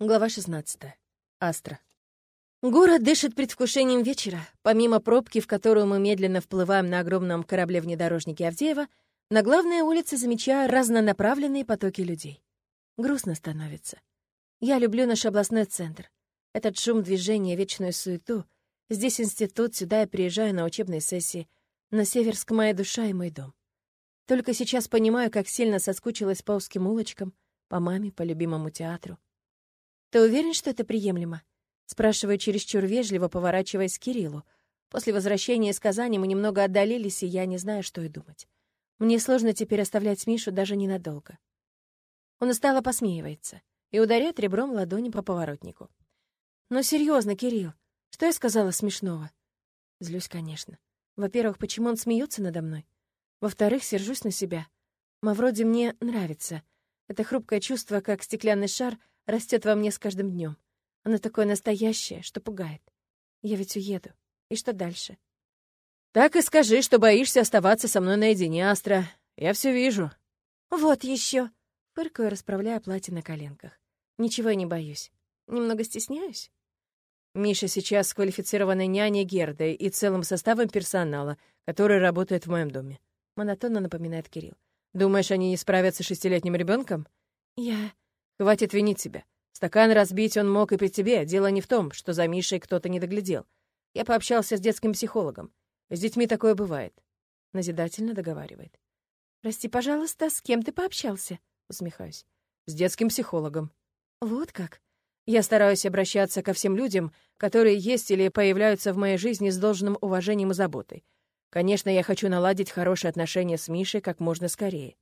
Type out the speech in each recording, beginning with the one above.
Глава 16. Астра. Город дышит предвкушением вечера. Помимо пробки, в которую мы медленно вплываем на огромном корабле-внедорожнике Авдеева, на главной улице замечаю разнонаправленные потоки людей. Грустно становится. Я люблю наш областной центр. Этот шум движения, вечную суету. Здесь институт, сюда я приезжаю на учебные сессии. На Северск моя душа и мой дом. Только сейчас понимаю, как сильно соскучилась по узким улочкам, по маме, по любимому театру. «Ты уверен, что это приемлемо?» Спрашиваю чересчур вежливо, поворачиваясь к Кириллу. После возвращения из Казани мы немного отдалились, и я не знаю, что и думать. Мне сложно теперь оставлять Мишу даже ненадолго. Он устало посмеивается и ударяет ребром ладони по поворотнику. «Ну, серьезно, Кирилл, что я сказала смешного?» Злюсь, конечно. Во-первых, почему он смеется надо мной? Во-вторых, сержусь на себя. Мавроди мне нравится. Это хрупкое чувство, как стеклянный шар, растет во мне с каждым днем. Оно такое настоящее, что пугает. Я ведь уеду. И что дальше? Так и скажи, что боишься оставаться со мной наедине, Астра. Я все вижу. Вот еще. Фыркаю, расправляя платье на коленках. Ничего я не боюсь. Немного стесняюсь. Миша сейчас с квалифицированной няней Гердой и целым составом персонала, который работает в моем доме. Монотонно напоминает Кирилл. Думаешь, они не справятся с шестилетним ребенком? Я... Хватит винить себя. Стакан разбить он мог и при тебе. Дело не в том, что за Мишей кто-то не доглядел. Я пообщался с детским психологом. С детьми такое бывает. Назидательно договаривает. «Прости, пожалуйста, с кем ты пообщался?» Усмехаюсь. «С детским психологом». «Вот как?» Я стараюсь обращаться ко всем людям, которые есть или появляются в моей жизни с должным уважением и заботой. Конечно, я хочу наладить хорошие отношения с Мишей как можно скорее.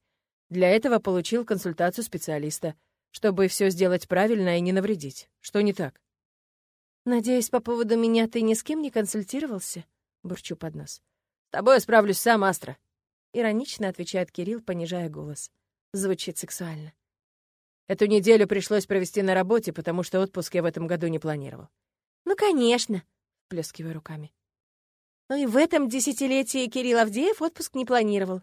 Для этого получил консультацию специалиста — чтобы все сделать правильно и не навредить. Что не так? «Надеюсь, по поводу меня ты ни с кем не консультировался?» — бурчу под нос. «С тобой справлюсь сам, Астра», — иронично отвечает Кирилл, понижая голос. Звучит сексуально. «Эту неделю пришлось провести на работе, потому что отпуск я в этом году не планировал». «Ну, конечно», — плескиваю руками. «Ну и в этом десятилетии Кирилл Авдеев отпуск не планировал».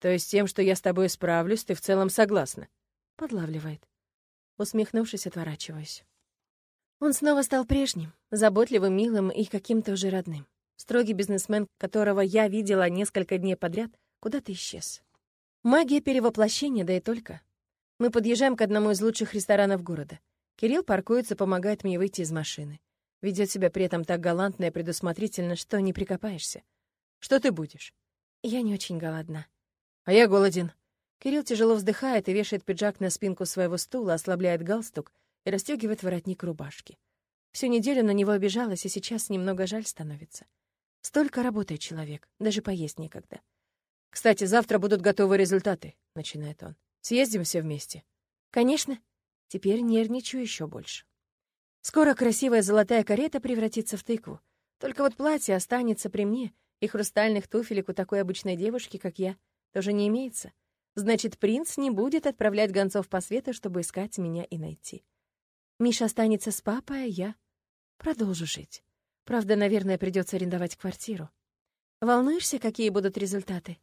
«То есть тем, что я с тобой справлюсь, ты в целом согласна?» — подлавливает. Усмехнувшись, отворачиваюсь. Он снова стал прежним, заботливым, милым и каким-то уже родным. Строгий бизнесмен, которого я видела несколько дней подряд, куда-то исчез. Магия перевоплощения, да и только. Мы подъезжаем к одному из лучших ресторанов города. Кирилл паркуется, помогает мне выйти из машины. Ведет себя при этом так галантно и предусмотрительно, что не прикопаешься. «Что ты будешь?» «Я не очень голодна». «А я голоден», Кирилл тяжело вздыхает и вешает пиджак на спинку своего стула, ослабляет галстук и расстегивает воротник рубашки. Всю неделю на него обижалась, и сейчас немного жаль становится. Столько работает человек, даже поесть некогда. «Кстати, завтра будут готовы результаты», — начинает он. «Съездим все вместе». «Конечно». Теперь нервничаю еще больше. Скоро красивая золотая карета превратится в тыкву. Только вот платье останется при мне, и хрустальных туфелек у такой обычной девушки, как я, тоже не имеется. Значит, принц не будет отправлять гонцов по свету, чтобы искать меня и найти. Миша останется с папой, а я продолжу жить. Правда, наверное, придется арендовать квартиру. Волнуешься, какие будут результаты?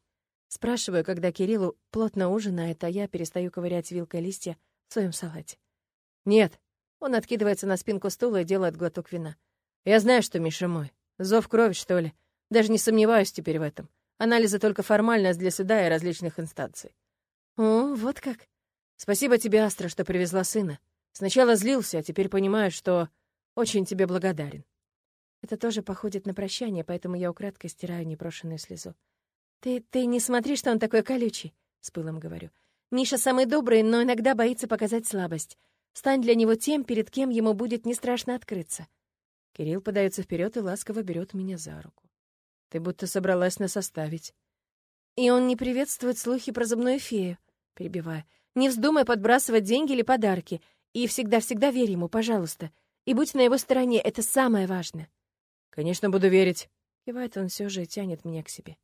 Спрашиваю, когда Кириллу плотно ужинает, а я перестаю ковырять вилкой листья в своем салате. Нет. Он откидывается на спинку стула и делает глоток вина. Я знаю, что Миша мой. Зов крови, что ли. Даже не сомневаюсь теперь в этом. Анализы только формальность для суда и различных инстанций. «О, вот как!» «Спасибо тебе, Астра, что привезла сына. Сначала злился, а теперь понимаю, что очень тебе благодарен». Это тоже походит на прощание, поэтому я украдкой стираю непрошенную слезу. «Ты, ты не смотри, что он такой колючий», — с пылом говорю. «Миша самый добрый, но иногда боится показать слабость. Стань для него тем, перед кем ему будет не страшно открыться». Кирилл подается вперед и ласково берет меня за руку. «Ты будто собралась нас оставить». И он не приветствует слухи про зубную фею, перебивая. Не вздумай подбрасывать деньги или подарки. И всегда-всегда верь ему, пожалуйста. И будь на его стороне, это самое важное. Конечно, буду верить. Кивает он все же и тянет меня к себе.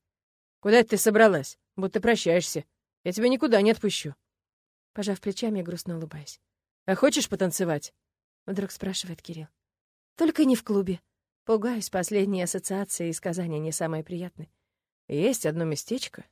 Куда ты собралась? Будто прощаешься. Я тебя никуда не отпущу. Пожав плечами, я грустно улыбаюсь. А хочешь потанцевать? Вдруг спрашивает Кирилл. Только не в клубе. Пугаюсь, последние ассоциации и сказания не самые приятные. Есть одно местечко,